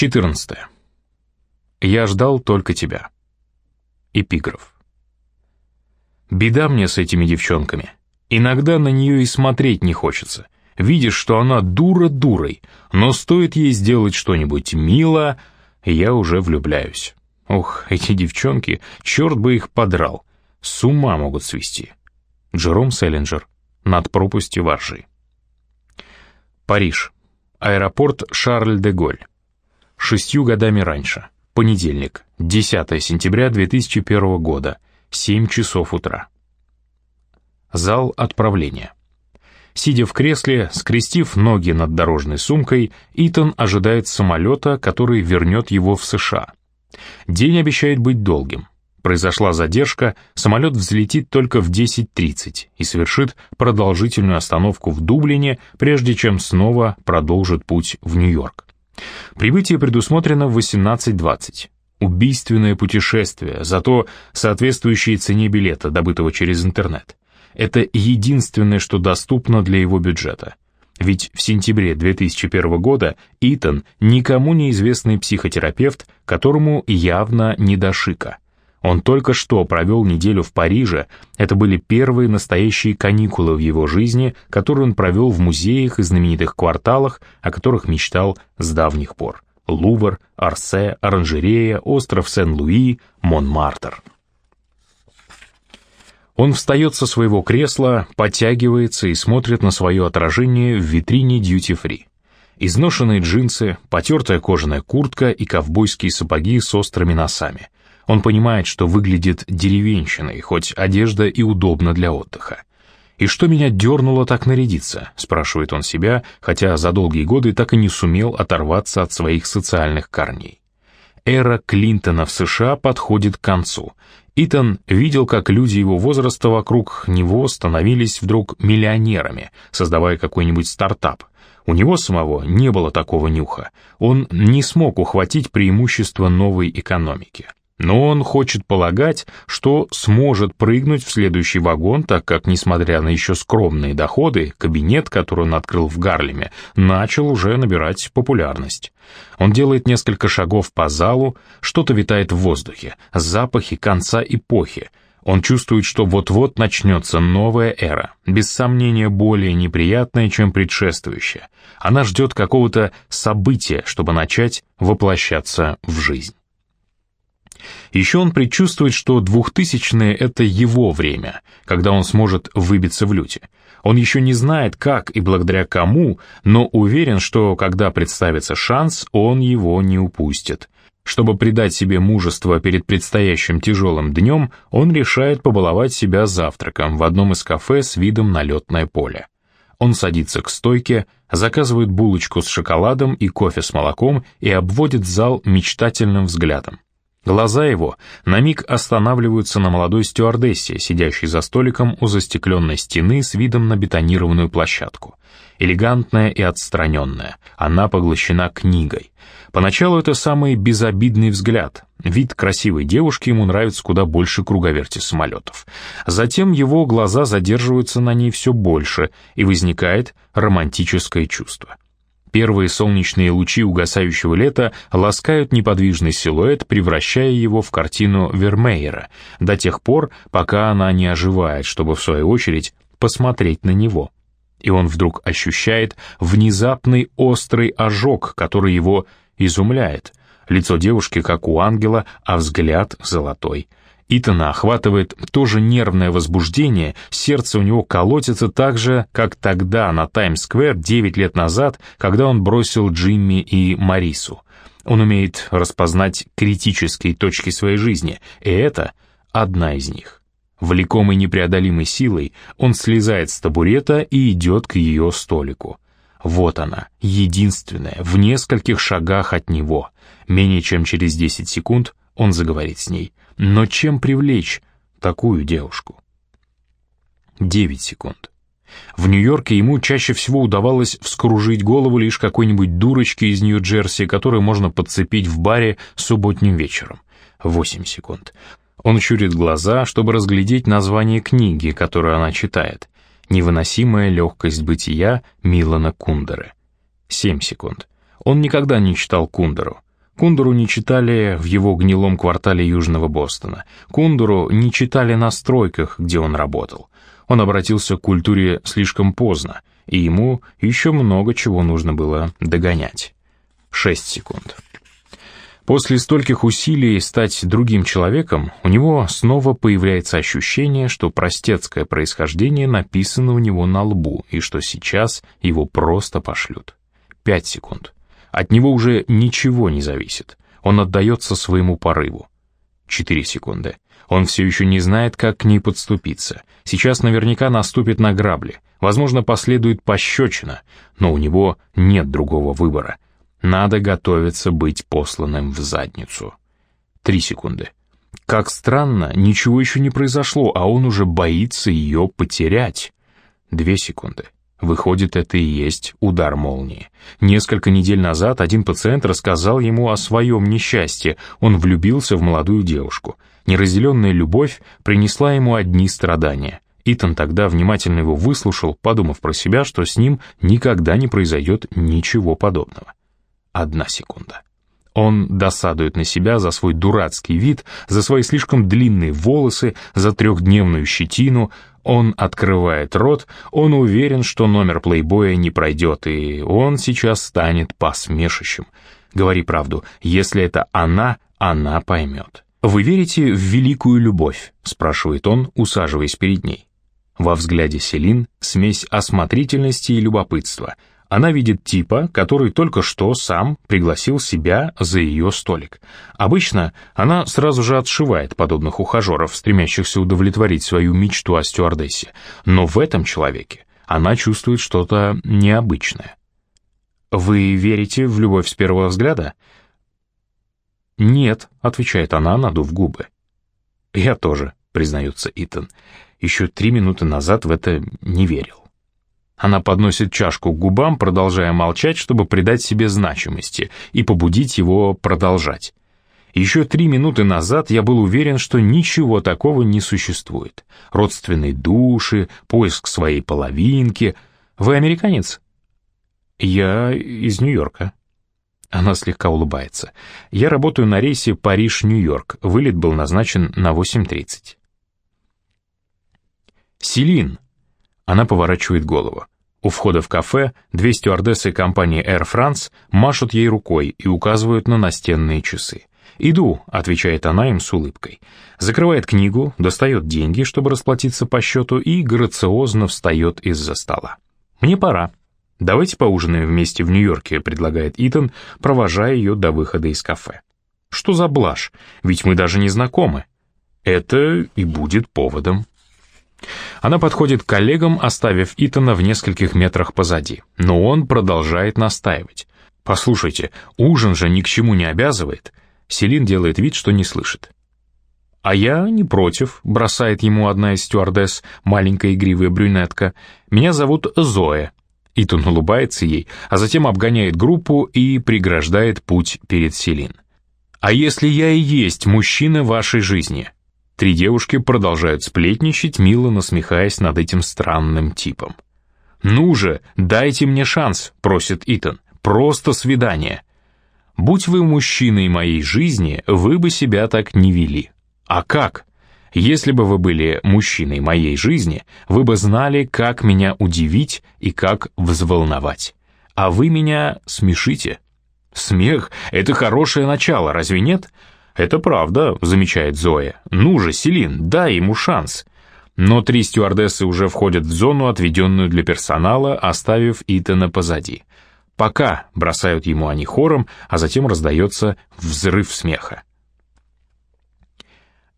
14. Я ждал только тебя. Эпиграф. Беда мне с этими девчонками. Иногда на нее и смотреть не хочется. Видишь, что она дура дурой, но стоит ей сделать что-нибудь мило, я уже влюбляюсь. Ох, эти девчонки, черт бы их подрал. С ума могут свести. Джером Селлинджер. Над пропастью воржи. Париж. Аэропорт Шарль-де-Голь. Шестью годами раньше. Понедельник, 10 сентября 2001 года, 7 часов утра. Зал отправления. Сидя в кресле, скрестив ноги над дорожной сумкой, Итан ожидает самолета, который вернет его в США. День обещает быть долгим. Произошла задержка, самолет взлетит только в 10.30 и совершит продолжительную остановку в Дублине, прежде чем снова продолжит путь в Нью-Йорк. Прибытие предусмотрено в 18.20. Убийственное путешествие, зато соответствующие цене билета, добытого через интернет. Это единственное, что доступно для его бюджета. Ведь в сентябре 2001 года Итан никому неизвестный психотерапевт, которому явно не до шика – он только что провел неделю в Париже, это были первые настоящие каникулы в его жизни, которые он провел в музеях и знаменитых кварталах, о которых мечтал с давних пор. Лувр, Арсе, Оранжерея, остров Сен-Луи, Монмартр. Он встает со своего кресла, подтягивается и смотрит на свое отражение в витрине дьюти-фри. Изношенные джинсы, потертая кожаная куртка и ковбойские сапоги с острыми носами — он понимает, что выглядит деревенщиной, хоть одежда и удобна для отдыха. «И что меня дернуло так нарядиться?» — спрашивает он себя, хотя за долгие годы так и не сумел оторваться от своих социальных корней. Эра Клинтона в США подходит к концу. Итан видел, как люди его возраста вокруг него становились вдруг миллионерами, создавая какой-нибудь стартап. У него самого не было такого нюха. Он не смог ухватить преимущество новой экономики. Но он хочет полагать, что сможет прыгнуть в следующий вагон, так как, несмотря на еще скромные доходы, кабинет, который он открыл в Гарлеме, начал уже набирать популярность. Он делает несколько шагов по залу, что-то витает в воздухе, запахи конца эпохи. Он чувствует, что вот-вот начнется новая эра, без сомнения более неприятная, чем предшествующая. Она ждет какого-то события, чтобы начать воплощаться в жизнь. Еще он предчувствует, что двухтысячные — это его время, когда он сможет выбиться в люте. Он еще не знает, как и благодаря кому, но уверен, что когда представится шанс, он его не упустит. Чтобы придать себе мужество перед предстоящим тяжелым днем, он решает побаловать себя завтраком в одном из кафе с видом на летное поле. Он садится к стойке, заказывает булочку с шоколадом и кофе с молоком и обводит зал мечтательным взглядом. Глаза его на миг останавливаются на молодой стюардессе, сидящей за столиком у застекленной стены с видом на бетонированную площадку. Элегантная и отстраненная, она поглощена книгой. Поначалу это самый безобидный взгляд. Вид красивой девушки ему нравится куда больше круговерти самолетов. Затем его глаза задерживаются на ней все больше, и возникает романтическое чувство. Первые солнечные лучи угасающего лета ласкают неподвижный силуэт, превращая его в картину Вермеера, до тех пор, пока она не оживает, чтобы, в свою очередь, посмотреть на него. И он вдруг ощущает внезапный острый ожог, который его изумляет. Лицо девушки, как у ангела, а взгляд золотой. Итана охватывает тоже нервное возбуждение, сердце у него колотится так же, как тогда на Таймс-сквер 9 лет назад, когда он бросил Джимми и Марису. Он умеет распознать критические точки своей жизни, и это одна из них. Влекомый непреодолимой силой, он слезает с табурета и идет к ее столику. Вот она, единственная, в нескольких шагах от него. Менее чем через 10 секунд он заговорит с ней. Но чем привлечь такую девушку? 9 секунд. В Нью-Йорке ему чаще всего удавалось вскружить голову лишь какой-нибудь дурочке из Нью-Джерси, которую можно подцепить в баре субботним вечером. 8 секунд. Он щурит глаза, чтобы разглядеть название книги, которую она читает. «Невыносимая легкость бытия» Милана Кундеры. 7 секунд. Он никогда не читал Кундеру. Кундуру не читали в его гнилом квартале Южного Бостона. Кундуру не читали на стройках, где он работал. Он обратился к культуре слишком поздно, и ему еще много чего нужно было догонять. Шесть секунд. После стольких усилий стать другим человеком, у него снова появляется ощущение, что простецкое происхождение написано у него на лбу, и что сейчас его просто пошлют. Пять секунд. От него уже ничего не зависит. Он отдается своему порыву. Четыре секунды. Он все еще не знает, как к ней подступиться. Сейчас наверняка наступит на грабли. Возможно, последует пощечина, но у него нет другого выбора — надо готовиться быть посланным в задницу. Три секунды. Как странно, ничего еще не произошло, а он уже боится ее потерять. Две секунды. Выходит, это и есть удар молнии. Несколько недель назад один пациент рассказал ему о своем несчастье. Он влюбился в молодую девушку. Неразделенная любовь принесла ему одни страдания. Итан тогда внимательно его выслушал, подумав про себя, что с ним никогда не произойдет ничего подобного одна секунда. Он досадует на себя за свой дурацкий вид, за свои слишком длинные волосы, за трехдневную щетину. Он открывает рот, он уверен, что номер плейбоя не пройдет, и он сейчас станет посмешищем. Говори правду, если это она, она поймет. «Вы верите в великую любовь?» — спрашивает он, усаживаясь перед ней. Во взгляде Селин смесь осмотрительности и любопытства — она видит типа, который только что сам пригласил себя за ее столик. Обычно она сразу же отшивает подобных ухажеров, стремящихся удовлетворить свою мечту о стюардессе. Но в этом человеке она чувствует что-то необычное. «Вы верите в любовь с первого взгляда?» «Нет», — отвечает она, надув губы. «Я тоже», — признается Итан. «Еще три минуты назад в это не верил». Она подносит чашку к губам, продолжая молчать, чтобы придать себе значимости и побудить его продолжать. Еще три минуты назад я был уверен, что ничего такого не существует. Родственные души, поиск своей половинки. Вы американец? Я из Нью-Йорка. Она слегка улыбается. Я работаю на рейсе Париж-Нью-Йорк. Вылет был назначен на 8.30. Селин, она поворачивает голову. У входа в кафе две стюардессы компании Air France машут ей рукой и указывают на настенные часы. «Иду», — отвечает она им с улыбкой. Закрывает книгу, достает деньги, чтобы расплатиться по счету, и грациозно встает из-за стола. «Мне пора. Давайте поужинаем вместе в Нью-Йорке», — предлагает Итан, провожая ее до выхода из кафе. «Что за блажь? Ведь мы даже не знакомы». Это и будет поводом. Она подходит к коллегам, оставив Итана в нескольких метрах позади. Но он продолжает настаивать. «Послушайте, ужин же ни к чему не обязывает». Селин делает вид, что не слышит. «А я не против», — бросает ему одна из стюардесс, маленькая игривая брюнетка. «Меня зовут Зоя». Итан улыбается ей, а затем обгоняет группу и преграждает путь перед Селин. «А если я и есть мужчина вашей жизни?» Три девушки продолжают сплетничать, мило насмехаясь над этим странным типом. «Ну же, дайте мне шанс», — просит Итан. «Просто свидание». «Будь вы мужчиной моей жизни, вы бы себя так не вели». «А как?» «Если бы вы были мужчиной моей жизни, вы бы знали, как меня удивить и как взволновать. А вы меня смешите». «Смех — это хорошее начало, разве нет?» «Это правда», — замечает Зоя. «Ну же, Селин, дай ему шанс». Но три стюардессы уже входят в зону, отведенную для персонала, оставив Итана позади. «Пока», — бросают ему они хором, а затем раздается взрыв смеха.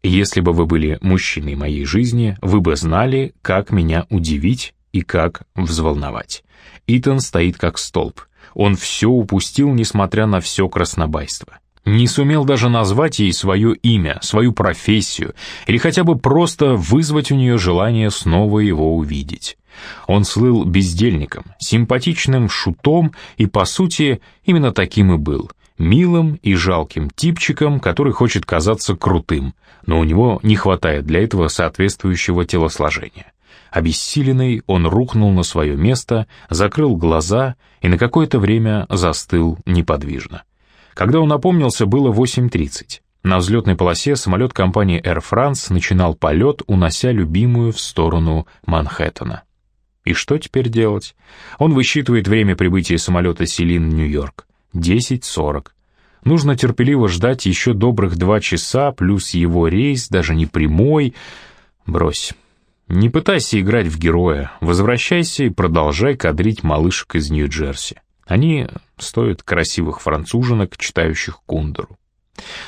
«Если бы вы были мужчиной моей жизни, вы бы знали, как меня удивить и как взволновать». Итан стоит как столб. Он все упустил, несмотря на все краснобайство. Не сумел даже назвать ей свое имя, свою профессию, или хотя бы просто вызвать у нее желание снова его увидеть. Он слыл бездельником, симпатичным шутом и, по сути, именно таким и был. Милым и жалким типчиком, который хочет казаться крутым, но у него не хватает для этого соответствующего телосложения. Обессиленный, он рухнул на свое место, закрыл глаза и на какое-то время застыл неподвижно. Когда он опомнился, было 8.30. На взлетной полосе самолет компании Air France начинал полет, унося любимую в сторону Манхэттена. И что теперь делать? Он высчитывает время прибытия самолета Селин в Нью-Йорк. 10.40. Нужно терпеливо ждать еще добрых два часа, плюс его рейс, даже не прямой. Брось. Не пытайся играть в героя. Возвращайся и продолжай кадрить малышек из Нью-Джерси. Они стоят красивых француженок, читающих Кундеру.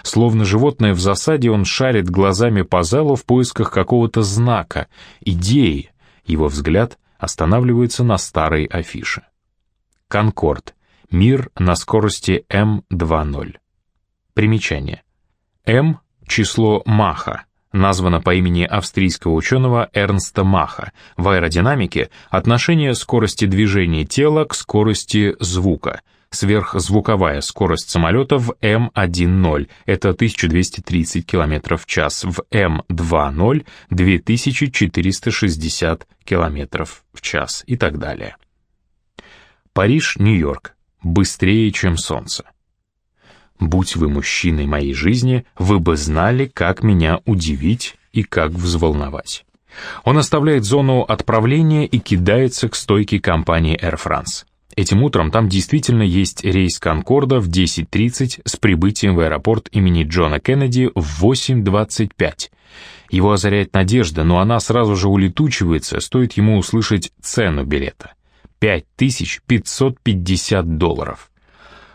Словно животное в засаде, он шарит глазами по залу в поисках какого-то знака, идеи. Его взгляд останавливается на старой афише. «Конкорд. Мир на скорости М2.0». Примечание. М — число Маха, названо по имени австрийского ученого Эрнста Маха. В аэродинамике отношение скорости движения тела к скорости звука — сверхзвуковая скорость самолета в М1.0, это 1230 км в час, в М2.0 2460 км в час и так далее. Париж, Нью-Йорк. Быстрее, чем солнце. Будь вы мужчиной моей жизни, вы бы знали, как меня удивить и как взволновать. Он оставляет зону отправления и кидается к стойке компании Air France. Этим утром там действительно есть рейс «Конкорда» в 10.30 с прибытием в аэропорт имени Джона Кеннеди в 8.25. Его озаряет надежда, но она сразу же улетучивается, стоит ему услышать цену билета. 5550 долларов.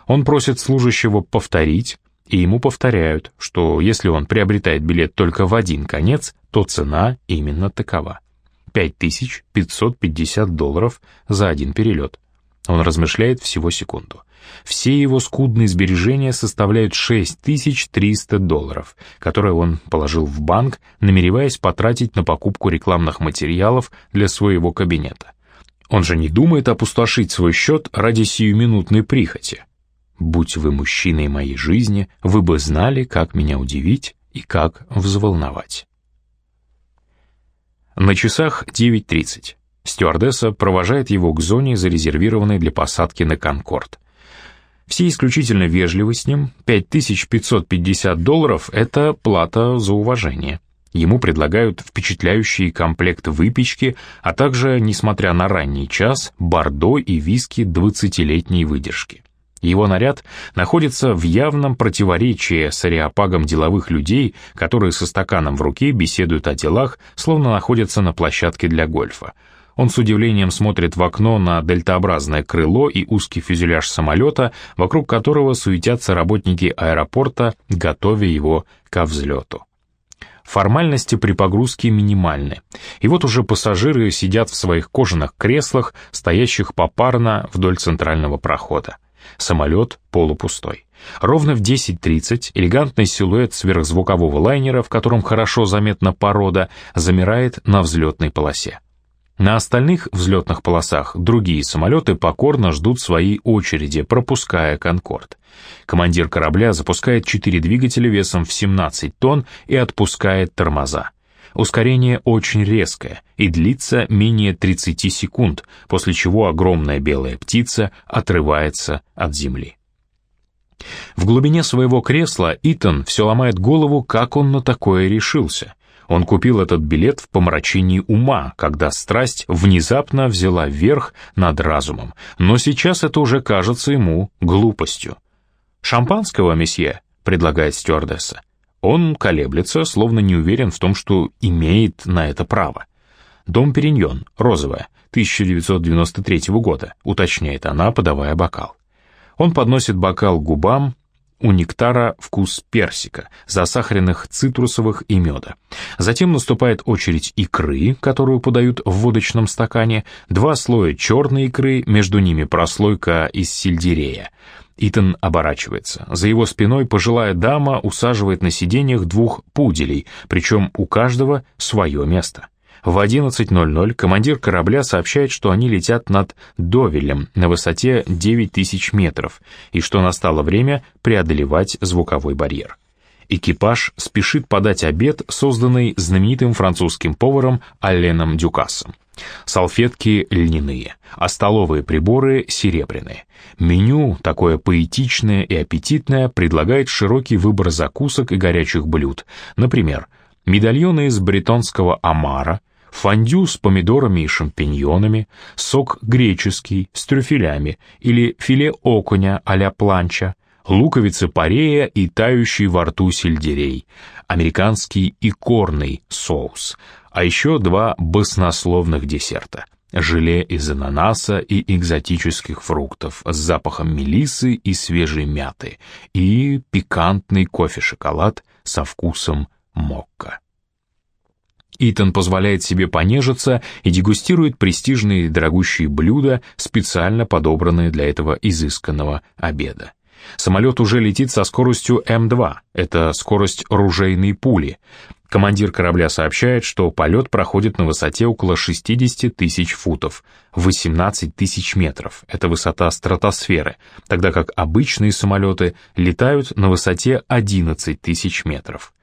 Он просит служащего повторить, и ему повторяют, что если он приобретает билет только в один конец, то цена именно такова. 5550 долларов за один перелет. Он размышляет всего секунду. Все его скудные сбережения составляют 6300 долларов, которые он положил в банк, намереваясь потратить на покупку рекламных материалов для своего кабинета. Он же не думает опустошить свой счет ради сиюминутной прихоти. «Будь вы мужчиной моей жизни, вы бы знали, как меня удивить и как взволновать». На часах 9.30. Стюардесса провожает его к зоне, зарезервированной для посадки на «Конкорд». Все исключительно вежливы с ним, 5550 долларов — это плата за уважение. Ему предлагают впечатляющий комплект выпечки, а также, несмотря на ранний час, бордо и виски 20-летней выдержки. Его наряд находится в явном противоречии с ареопагом деловых людей, которые со стаканом в руке беседуют о делах, словно находятся на площадке для гольфа. Он с удивлением смотрит в окно на дельтообразное крыло и узкий фюзеляж самолета, вокруг которого суетятся работники аэропорта, готовя его ко взлету. Формальности при погрузке минимальны. И вот уже пассажиры сидят в своих кожаных креслах, стоящих попарно вдоль центрального прохода. Самолет полупустой. Ровно в 10.30 элегантный силуэт сверхзвукового лайнера, в котором хорошо заметна порода, замирает на взлетной полосе. На остальных взлетных полосах другие самолеты покорно ждут своей очереди, пропуская «Конкорд». Командир корабля запускает четыре двигателя весом в 17 тонн и отпускает тормоза. Ускорение очень резкое и длится менее 30 секунд, после чего огромная белая птица отрывается от земли. В глубине своего кресла Итан все ломает голову, как он на такое решился. Он купил этот билет в помрачении ума, когда страсть внезапно взяла верх над разумом, но сейчас это уже кажется ему глупостью. «Шампанского, месье?» — предлагает стюардесса. Он колеблется, словно не уверен в том, что имеет на это право. «Дом Периньон, розовая, 1993 года», — уточняет она, подавая бокал. Он подносит бокал к губам, у нектара вкус персика, засахаренных цитрусовых и меда. Затем наступает очередь икры, которую подают в водочном стакане, два слоя черной икры, между ними прослойка из сельдерея. Итан оборачивается. За его спиной пожилая дама усаживает на сиденьях двух пуделей, причем у каждого свое место. В 11.00 командир корабля сообщает, что они летят над Довелем на высоте 9000 метров и что настало время преодолевать звуковой барьер. Экипаж спешит подать обед, созданный знаменитым французским поваром Алленом Дюкасом. Салфетки льняные, а столовые приборы серебряные. Меню, такое поэтичное и аппетитное, предлагает широкий выбор закусок и горячих блюд. Например, медальоны из бретонского омара, фондю с помидорами и шампиньонами, сок греческий с трюфелями или филе окуня а-ля планча, луковицы парея и тающий во рту сельдерей, американский икорный соус, а еще два баснословных десерта — желе из ананаса и экзотических фруктов с запахом мелисы и свежей мяты и пикантный кофе-шоколад со вкусом мокко. Итан позволяет себе понежиться и дегустирует престижные дорогущие блюда, специально подобранные для этого изысканного обеда. Самолет уже летит со скоростью М2, это скорость ружейной пули. Командир корабля сообщает, что полет проходит на высоте около 60 тысяч футов, 18 тысяч метров, это высота стратосферы, тогда как обычные самолеты летают на высоте 11 тысяч метров.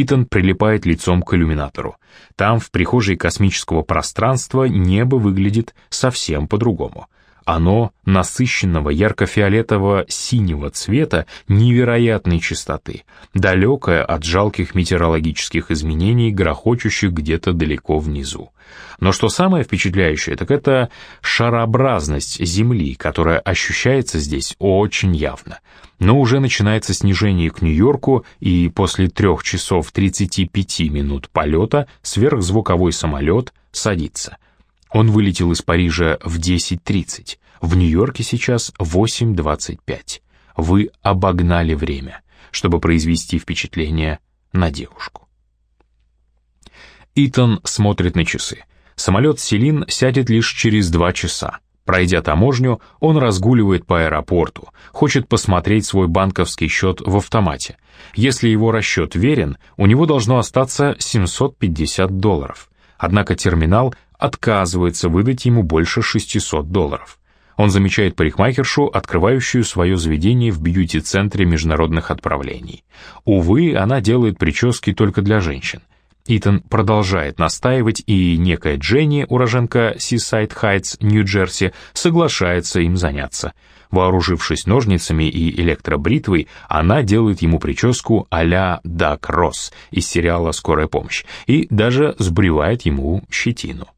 Итан прилипает лицом к иллюминатору. Там, в прихожей космического пространства, небо выглядит совсем по-другому. Оно насыщенного ярко-фиолетового синего цвета невероятной чистоты, далекое от жалких метеорологических изменений, грохочущих где-то далеко внизу. Но что самое впечатляющее, так это шарообразность Земли, которая ощущается здесь очень явно. Но уже начинается снижение к Нью-Йорку, и после трех часов 35 минут полета сверхзвуковой самолет садится — он вылетел из Парижа в 10.30. В Нью-Йорке сейчас 8.25. Вы обогнали время, чтобы произвести впечатление на девушку. Итан смотрит на часы. Самолет Селин сядет лишь через два часа. Пройдя таможню, он разгуливает по аэропорту, хочет посмотреть свой банковский счет в автомате. Если его расчет верен, у него должно остаться 750 долларов. Однако терминал отказывается выдать ему больше 600 долларов. Он замечает парикмахершу, открывающую свое заведение в бьюти-центре международных отправлений. Увы, она делает прически только для женщин. Итан продолжает настаивать, и некая Дженни, уроженка Сисайд Хайтс, Нью-Джерси, соглашается им заняться. Вооружившись ножницами и электробритвой, она делает ему прическу а-ля Дак Росс из сериала «Скорая помощь» и даже сбривает ему щетину.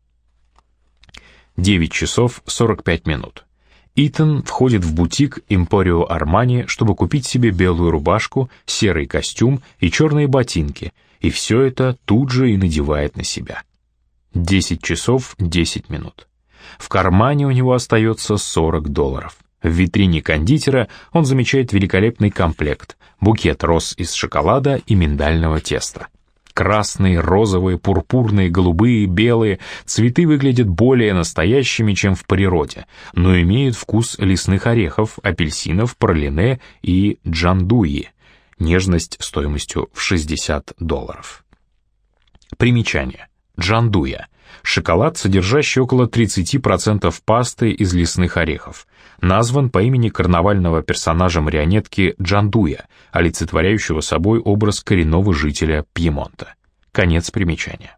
9 часов 45 минут. Итан входит в бутик Emporio Armani, чтобы купить себе белую рубашку, серый костюм и черные ботинки, и все это тут же и надевает на себя. 10 часов 10 минут. В кармане у него остается 40 долларов. В витрине кондитера он замечает великолепный комплект, букет роз из шоколада и миндального теста. Красные, розовые, пурпурные, голубые, белые цветы выглядят более настоящими, чем в природе, но имеют вкус лесных орехов, апельсинов, пролине и джандуи. Нежность стоимостью в 60 долларов. Примечание. Джандуя шоколад, содержащий около 30% пасты из лесных орехов, назван по имени карнавального персонажа марионетки Джандуя, олицетворяющего собой образ коренного жителя Пьемонта. Конец примечания.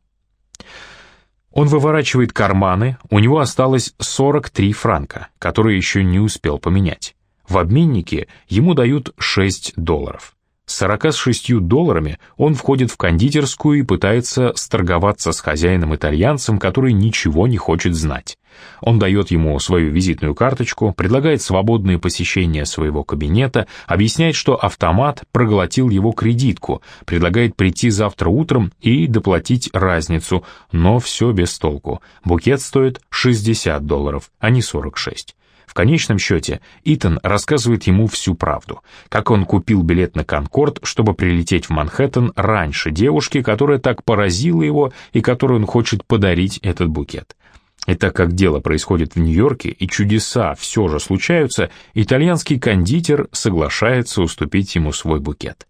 Он выворачивает карманы, у него осталось 43 франка, которые еще не успел поменять. В обменнике ему дают 6 долларов. С 46 долларами он входит в кондитерскую и пытается сторговаться с хозяином-итальянцем, который ничего не хочет знать. Он дает ему свою визитную карточку, предлагает свободное посещение своего кабинета, объясняет, что автомат проглотил его кредитку, предлагает прийти завтра утром и доплатить разницу, но все без толку. Букет стоит 60 долларов, а не 46. В конечном счете, Итан рассказывает ему всю правду, как он купил билет на «Конкорд», чтобы прилететь в Манхэттен раньше девушки, которая так поразила его и которой он хочет подарить этот букет. И так как дело происходит в Нью-Йорке и чудеса все же случаются, итальянский кондитер соглашается уступить ему свой букет.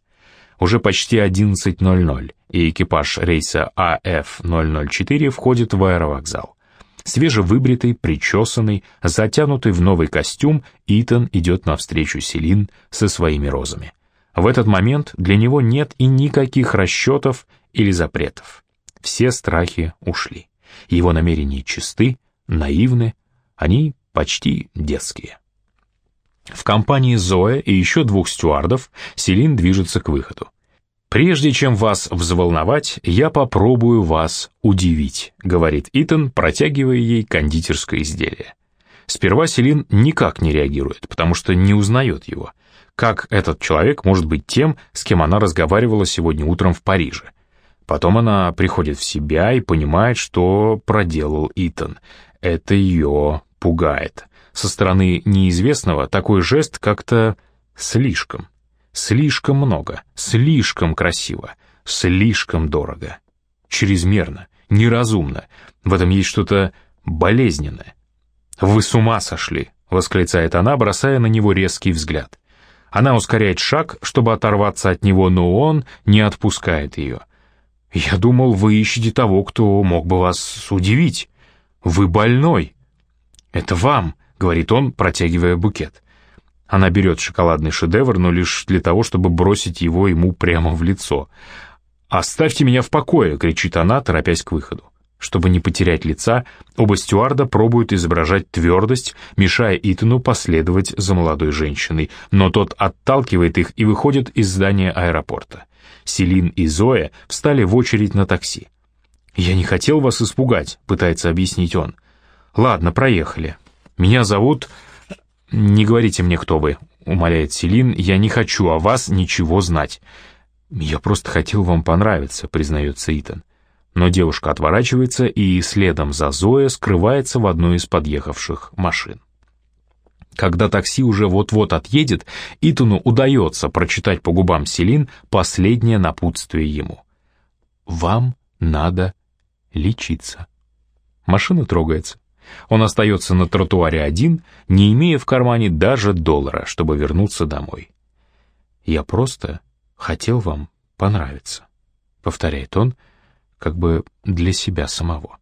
Уже почти 11.00, и экипаж рейса АФ-004 входит в аэровокзал. Свежевыбритый, причесанный, затянутый в новый костюм, Итан идет навстречу Селин со своими розами. В этот момент для него нет и никаких расчетов или запретов. Все страхи ушли. Его намерения чисты, наивны, они почти детские. В компании Зоя и еще двух стюардов Селин движется к выходу. «Прежде чем вас взволновать, я попробую вас удивить», — говорит Итан, протягивая ей кондитерское изделие. Сперва Селин никак не реагирует, потому что не узнает его. Как этот человек может быть тем, с кем она разговаривала сегодня утром в Париже? Потом она приходит в себя и понимает, что проделал Итан. Это ее пугает. Со стороны неизвестного такой жест как-то слишком. Слишком много, слишком красиво, слишком дорого. Чрезмерно, неразумно. В этом есть что-то болезненное. «Вы с ума сошли!» — восклицает она, бросая на него резкий взгляд. Она ускоряет шаг, чтобы оторваться от него, но он не отпускает ее. «Я думал, вы ищете того, кто мог бы вас удивить. Вы больной». «Это вам», — говорит он, протягивая букет. Она берет шоколадный шедевр, но лишь для того, чтобы бросить его ему прямо в лицо. «Оставьте меня в покое!» — кричит она, торопясь к выходу. Чтобы не потерять лица, оба стюарда пробуют изображать твердость, мешая Итану последовать за молодой женщиной, но тот отталкивает их и выходит из здания аэропорта. Селин и Зоя встали в очередь на такси. «Я не хотел вас испугать», — пытается объяснить он. «Ладно, проехали. Меня зовут «Не говорите мне, кто вы», — умоляет Селин, — «я не хочу о вас ничего знать». «Я просто хотел вам понравиться», — признается Итан. Но девушка отворачивается и следом за Зоя скрывается в одной из подъехавших машин. Когда такси уже вот-вот отъедет, Итану удается прочитать по губам Селин последнее напутствие ему. «Вам надо лечиться». Машина трогается. Он остается на тротуаре один, не имея в кармане даже доллара, чтобы вернуться домой. «Я просто хотел вам понравиться», — повторяет он, как бы для себя самого.